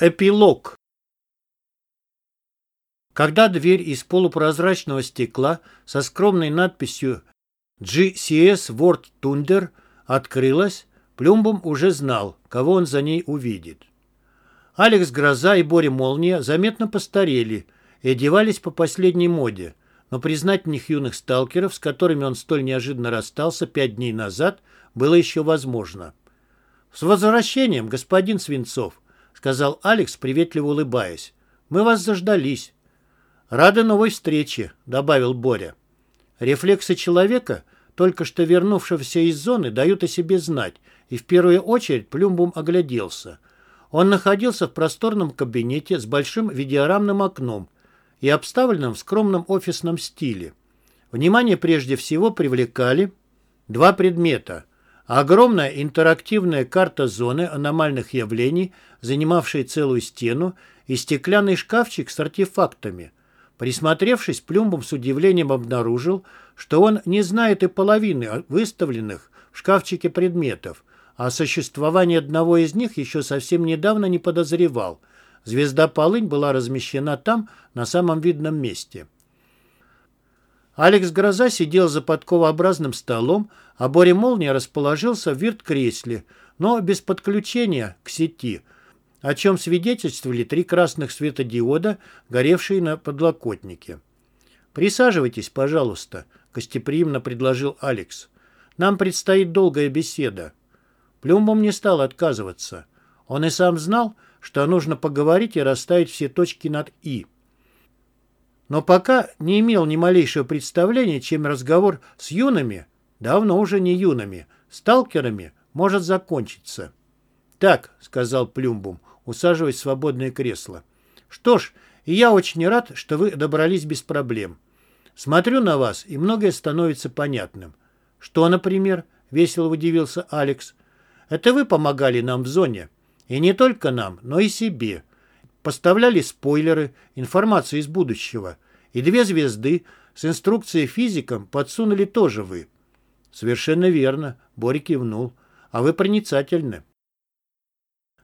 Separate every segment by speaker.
Speaker 1: Эпилог. Когда дверь из полупрозрачного стекла со скромной надписью GCS World Thunder открылась, Плюмбом уже знал, кого он за ней увидит. Алекс Гроза и Боря Молния заметно постарели и одевались по последней моде, но признать в них юных сталкеров, с которыми он столь неожиданно расстался пять дней назад, было еще возможно. «С возвращением, господин Свинцов!» Сказал Алекс, приветливо улыбаясь. «Мы вас заждались». «Рады новой встрече», — добавил Боря. Рефлексы человека, только что вернувшегося из зоны, дают о себе знать, и в первую очередь Плюмбум огляделся. Он находился в просторном кабинете с большим видеорамным окном и обставленным в скромном офисном стиле. Внимание прежде всего привлекали два предмета — Огромная интерактивная карта зоны аномальных явлений, занимавшая целую стену, и стеклянный шкафчик с артефактами. Присмотревшись, Плюмбом с удивлением обнаружил, что он не знает и половины выставленных в шкафчике предметов, а о существовании одного из них еще совсем недавно не подозревал. Звезда Полынь была размещена там, на самом видном месте. Алекс Гроза сидел за подковообразным столом, а Боря Молния расположился в вирт-кресле, но без подключения к сети, о чем свидетельствовали три красных светодиода, горевшие на подлокотнике. «Присаживайтесь, пожалуйста», — гостеприимно предложил Алекс. «Нам предстоит долгая беседа». Плюмбом не стал отказываться. Он и сам знал, что нужно поговорить и расставить все точки над «и» но пока не имел ни малейшего представления, чем разговор с юными, давно уже не юными, сталкерами может закончиться. «Так», — сказал Плюмбум, усаживаясь в свободное кресло. «Что ж, и я очень рад, что вы добрались без проблем. Смотрю на вас, и многое становится понятным». «Что, например?» — весело удивился Алекс. «Это вы помогали нам в зоне. И не только нам, но и себе. Поставляли спойлеры, информацию из будущего. И две звезды с инструкцией физикам подсунули тоже вы. Совершенно верно, Боря кивнул. А вы проницательны.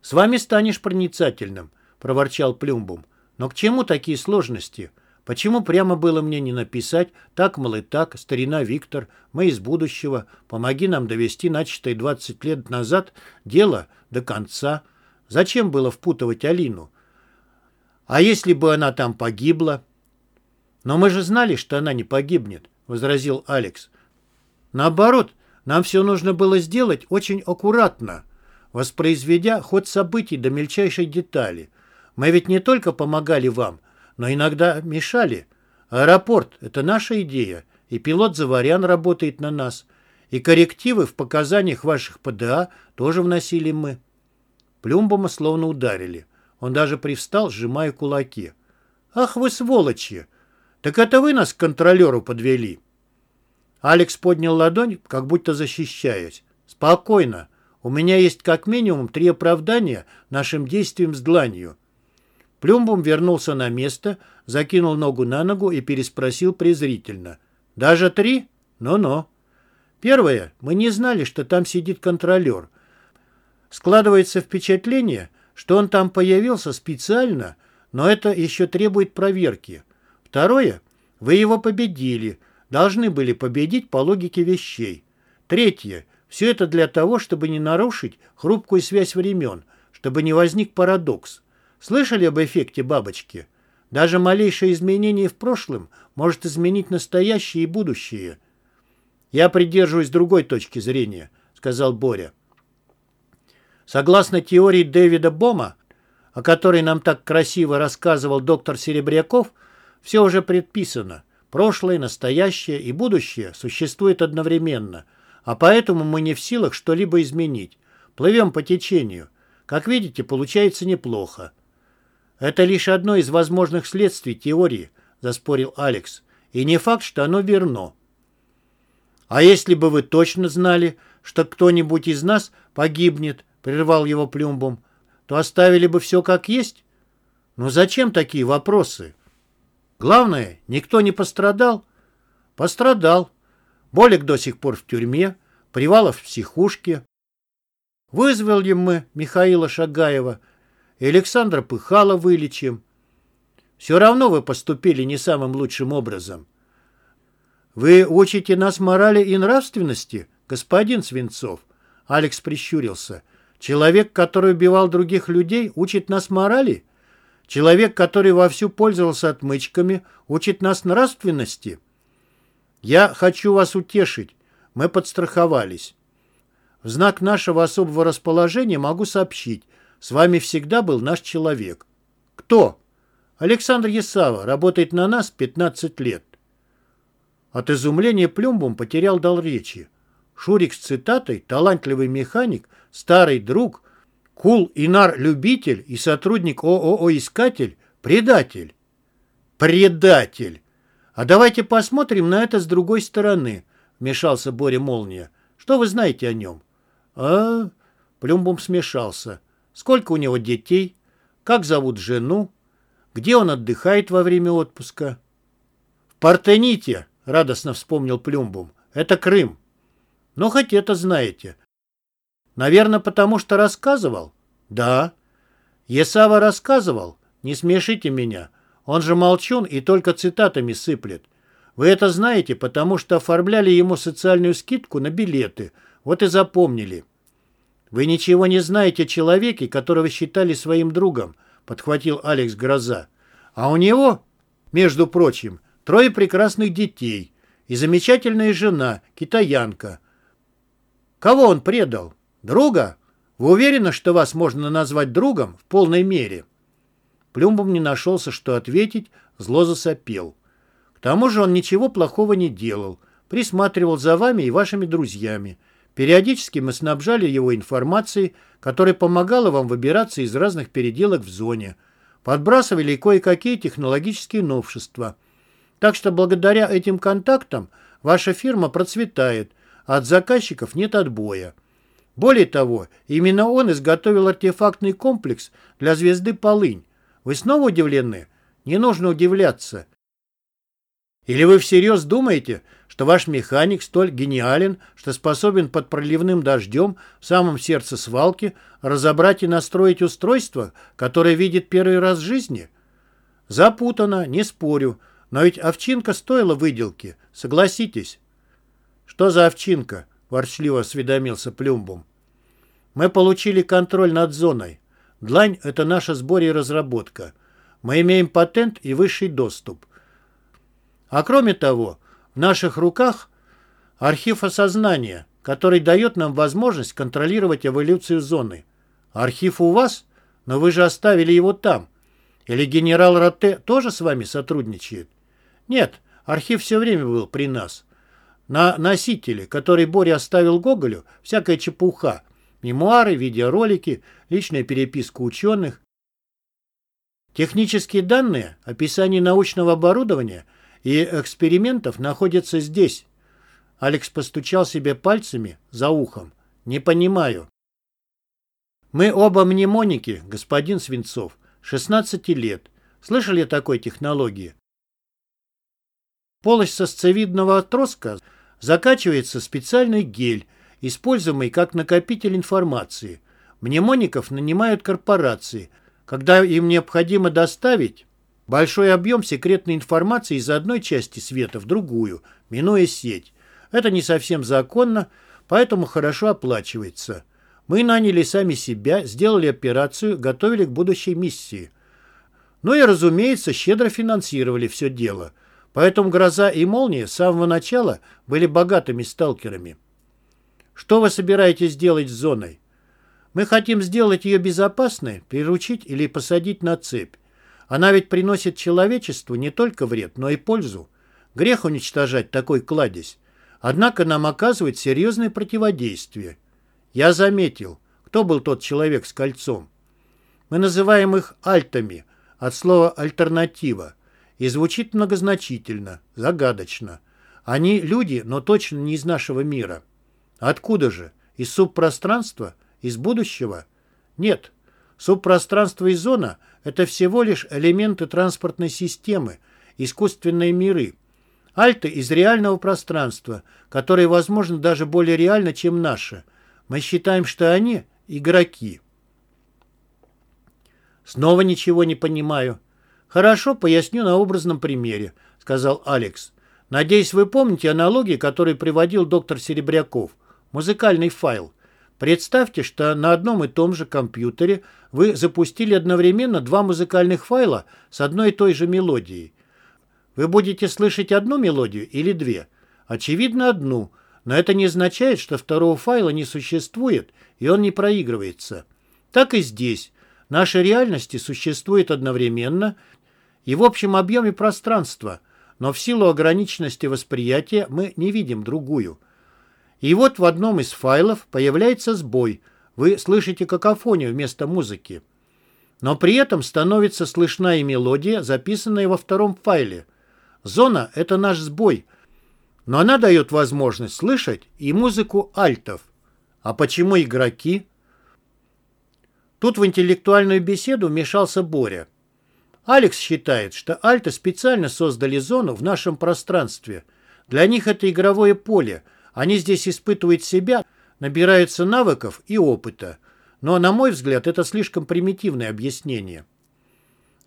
Speaker 1: С вами станешь проницательным, проворчал Плюмбум. Но к чему такие сложности? Почему прямо было мне не написать «Так, мол, и так, старина Виктор, мы из будущего, помоги нам довести начатое 20 лет назад дело до конца»? Зачем было впутывать Алину? А если бы она там погибла? Но мы же знали, что она не погибнет, возразил Алекс. Наоборот, нам все нужно было сделать очень аккуратно, воспроизведя ход событий до мельчайшей детали. Мы ведь не только помогали вам, но иногда мешали. Аэропорт — это наша идея, и пилот Заварян работает на нас. И коррективы в показаниях ваших ПДА тоже вносили мы. Плюмбома словно ударили. Он даже привстал, сжимая кулаки. «Ах вы сволочи! Так это вы нас к контролеру подвели!» Алекс поднял ладонь, как будто защищаясь. «Спокойно. У меня есть как минимум три оправдания нашим действиям с дланью». Плюмбум вернулся на место, закинул ногу на ногу и переспросил презрительно. «Даже три? Ну-ну». Первое. Мы не знали, что там сидит контролер. Складывается впечатление, что он там появился специально, но это еще требует проверки. Второе. Вы его победили. Должны были победить по логике вещей. Третье. Все это для того, чтобы не нарушить хрупкую связь времен, чтобы не возник парадокс. Слышали об эффекте бабочки? Даже малейшее изменение в прошлом может изменить настоящее и будущее. «Я придерживаюсь другой точки зрения», — сказал Боря. Согласно теории Дэвида Бома, о которой нам так красиво рассказывал доктор Серебряков, все уже предписано. Прошлое, настоящее и будущее существуют одновременно, а поэтому мы не в силах что-либо изменить. Плывем по течению. Как видите, получается неплохо. Это лишь одно из возможных следствий теории, заспорил Алекс. И не факт, что оно верно. А если бы вы точно знали, что кто-нибудь из нас погибнет, прервал его Плюмбом, то оставили бы все как есть? Ну зачем такие вопросы? Главное, никто не пострадал? Пострадал. Болик до сих пор в тюрьме, Привалов в психушке. Вызвали мы Михаила Шагаева. и Александра Пыхала вылечим. Все равно вы поступили не самым лучшим образом. Вы учите нас морали и нравственности, господин Свинцов? Алекс прищурился. Человек, который убивал других людей, учит нас морали? Человек, который вовсю пользовался отмычками, учит нас нравственности? Я хочу вас утешить. Мы подстраховались. В знак нашего особого расположения могу сообщить, с вами всегда был наш человек. Кто? Александр Есава, работает на нас 15 лет. От изумления Плюмбум потерял дал речи. Шурик с цитатой, талантливый механик, старый друг, кул Инар-любитель и сотрудник ООО-искатель, предатель. Предатель! А давайте посмотрим на это с другой стороны, вмешался Боря Молния. Что вы знаете о нем? А, Плюмбум смешался. Сколько у него детей? Как зовут жену? Где он отдыхает во время отпуска? В Партените, радостно вспомнил Плюмбум. Это Крым. Ну, хоть это знаете. Наверное, потому что рассказывал? Да. Есава рассказывал? Не смешите меня. Он же молчун и только цитатами сыплет. Вы это знаете, потому что оформляли ему социальную скидку на билеты. Вот и запомнили. Вы ничего не знаете о человеке, которого считали своим другом, подхватил Алекс Гроза. А у него, между прочим, трое прекрасных детей и замечательная жена, китаянка. Кого он предал? Друга? Вы уверены, что вас можно назвать другом в полной мере?» Плюмбом не нашелся, что ответить, зло засопел. К тому же он ничего плохого не делал, присматривал за вами и вашими друзьями. Периодически мы снабжали его информацией, которая помогала вам выбираться из разных переделок в зоне. Подбрасывали кое-какие технологические новшества. Так что благодаря этим контактам ваша фирма процветает, от заказчиков нет отбоя. Более того, именно он изготовил артефактный комплекс для звезды Полынь. Вы снова удивлены? Не нужно удивляться. Или вы всерьез думаете, что ваш механик столь гениален, что способен под проливным дождем в самом сердце свалки разобрать и настроить устройство, которое видит первый раз в жизни? Запутано, не спорю, но ведь овчинка стоила выделки, согласитесь. Что за овчинка? ворчливо осведомился Плюмбум. Мы получили контроль над зоной. Длань — это наша сборе и разработка. Мы имеем патент и высший доступ. А кроме того, в наших руках архив осознания, который дает нам возможность контролировать эволюцию зоны. Архив у вас? Но вы же оставили его там. Или генерал Роте тоже с вами сотрудничает? Нет, архив все время был при нас. На носителе, который Боря оставил Гоголю, всякая чепуха. Мемуары, видеоролики, личная переписка ученых. Технические данные, описание научного оборудования и экспериментов находятся здесь. Алекс постучал себе пальцами за ухом. Не понимаю. Мы оба мнемоники, господин Свинцов, 16 лет. Слышали о такой технологии? Полость сосцевидного отростка закачивается специальный гель, используемый как накопитель информации. Мнемоников нанимают корпорации, когда им необходимо доставить большой объем секретной информации из одной части света в другую, минуя сеть. Это не совсем законно, поэтому хорошо оплачивается. Мы наняли сами себя, сделали операцию, готовили к будущей миссии. Ну и, разумеется, щедро финансировали все дело – Поэтому «Гроза» и «Молния» с самого начала были богатыми сталкерами. Что вы собираетесь делать с зоной? Мы хотим сделать ее безопасной, приручить или посадить на цепь. Она ведь приносит человечеству не только вред, но и пользу. Грех уничтожать такой кладезь. Однако нам оказывает серьезное противодействие. Я заметил, кто был тот человек с кольцом. Мы называем их альтами, от слова «альтернатива» и звучит многозначительно, загадочно. Они люди, но точно не из нашего мира. Откуда же? Из субпространства? Из будущего? Нет. Субпространство и зона – это всего лишь элементы транспортной системы, искусственные миры. Альты из реального пространства, которые, возможно, даже более реально, чем наше. Мы считаем, что они – игроки. Снова ничего не понимаю. Хорошо, поясню на образном примере, сказал Алекс. Надеюсь, вы помните аналогии, которые приводил доктор Серебряков. Музыкальный файл. Представьте, что на одном и том же компьютере вы запустили одновременно два музыкальных файла с одной и той же мелодией. Вы будете слышать одну мелодию или две? Очевидно, одну, но это не означает, что второго файла не существует, и он не проигрывается. Так и здесь. Наши реальности существуют одновременно и в общем объеме пространства, но в силу ограниченности восприятия мы не видим другую. И вот в одном из файлов появляется сбой. Вы слышите какофонию вместо музыки. Но при этом становится слышна и мелодия, записанная во втором файле. Зона — это наш сбой, но она дает возможность слышать и музыку альтов. А почему игроки? Тут в интеллектуальную беседу вмешался Боря. Алекс считает, что альты специально создали зону в нашем пространстве. Для них это игровое поле. Они здесь испытывают себя, набираются навыков и опыта. Но, на мой взгляд, это слишком примитивное объяснение.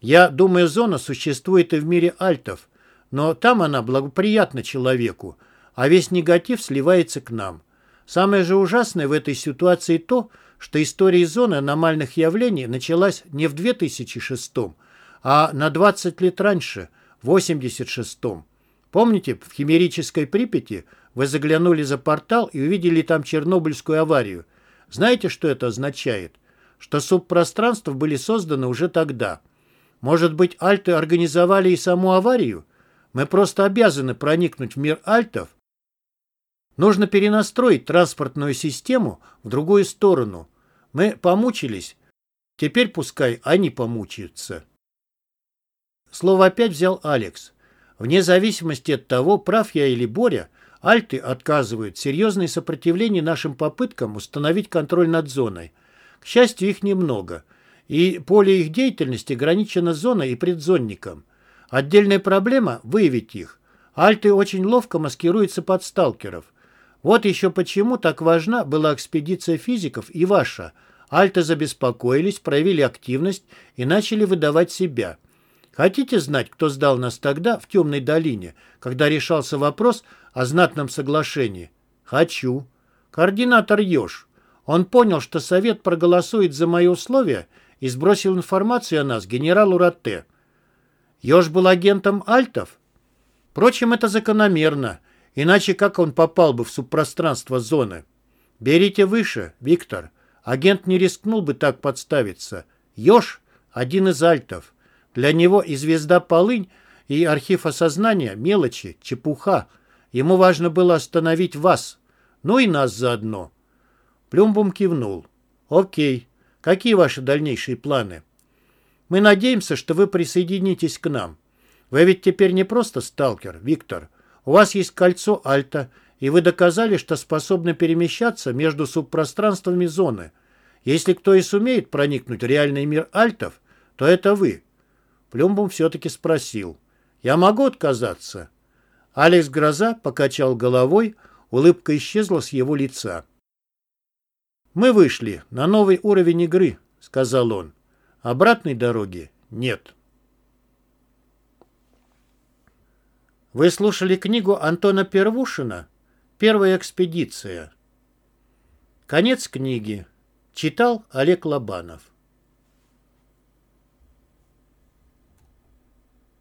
Speaker 1: Я думаю, зона существует и в мире альтов, но там она благоприятна человеку, а весь негатив сливается к нам. Самое же ужасное в этой ситуации то, что история зоны аномальных явлений началась не в 2006 а на 20 лет раньше, в 86-м. Помните, в химерической Припяти вы заглянули за портал и увидели там Чернобыльскую аварию. Знаете, что это означает? Что субпространства были созданы уже тогда. Может быть, альты организовали и саму аварию? Мы просто обязаны проникнуть в мир альтов. Нужно перенастроить транспортную систему в другую сторону. Мы помучились. Теперь пускай они помучаются. Слово опять взял Алекс. Вне зависимости от того, прав я или Боря, альты отказывают серьезное сопротивление нашим попыткам установить контроль над зоной. К счастью, их немного. И поле их деятельности ограничено зоной и предзонником. Отдельная проблема – выявить их. Альты очень ловко маскируются под сталкеров. Вот еще почему так важна была экспедиция физиков и ваша. Альты забеспокоились, проявили активность и начали выдавать себя. Хотите знать, кто сдал нас тогда в темной долине, когда решался вопрос о знатном соглашении? Хочу. Координатор Ёж. Он понял, что Совет проголосует за мои условия и сбросил информацию о нас генералу Ратте. Ёж был агентом Альтов? Впрочем, это закономерно, иначе как он попал бы в субпространство зоны? Берите выше, Виктор. Агент не рискнул бы так подставиться. Ёж – один из Альтов. Для него и звезда Полынь, и архив осознания – мелочи, чепуха. Ему важно было остановить вас, ну и нас заодно. Плюмбум кивнул. «Окей. Какие ваши дальнейшие планы?» «Мы надеемся, что вы присоединитесь к нам. Вы ведь теперь не просто сталкер, Виктор. У вас есть кольцо Альта, и вы доказали, что способны перемещаться между субпространствами зоны. Если кто и сумеет проникнуть в реальный мир Альтов, то это вы. Плюмбом все-таки спросил. «Я могу отказаться?» Алекс Гроза покачал головой, улыбка исчезла с его лица. «Мы вышли на новый уровень игры», — сказал он. «Обратной дороги нет». Вы слушали книгу Антона Первушина «Первая экспедиция». Конец книги. Читал Олег Лобанов.